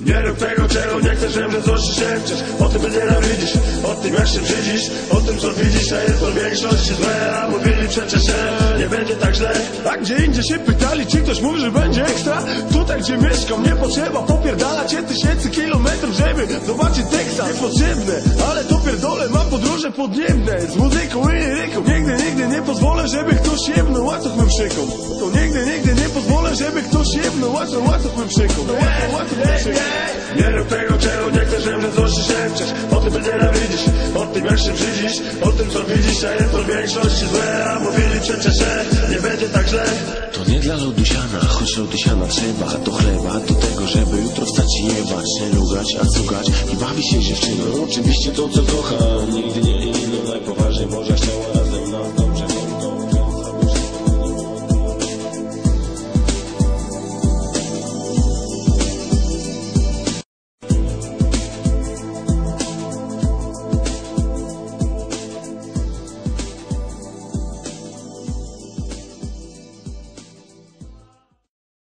Nie rób tego, czego nie chcesz, wiem, że złości się chcesz. O tym, by nienawidzisz, o tym jak się brzydzisz O tym, co widzisz, a jest to większości złe A mówili przecież, że nie będzie tak źle. A gdzie indziej się pytali, czy ktoś mówi, że będzie ekstra? Tutaj, gdzie mieszkam, nie potrzeba popierdalać się tysięcy kilometrów, żeby zobaczyć Teksas Niepotrzebne, ale to pierdolę, mam podróże podniebne. Z muzyką i liryką Nigdy, nigdy nie pozwolę, żeby ktoś jebnął łatwo mym szyką To nigdy, nigdy nie pozwolę, żeby ktoś jebnął łatwo, łatwo mym szyką Łatwo, łatwo mym szyką Nie rób tego, czego nie chcesz, wiem, że złości się chcesz. O tym, by nienawidzisz, o tym jak się brzydzisz. O tym, co widzisz, a jest to w większości złe. A mówili przecież, że nie będzie tak źle. To nie dla lodusiana, choć lodusiana trzeba. Do chleba, do tego, żeby jutro wstać i jebać. Nie lugać, a cugać i bawi się dziewczyną. Oczywiście to, co kocha, nigdy nie inną. Najpoważniej może chciała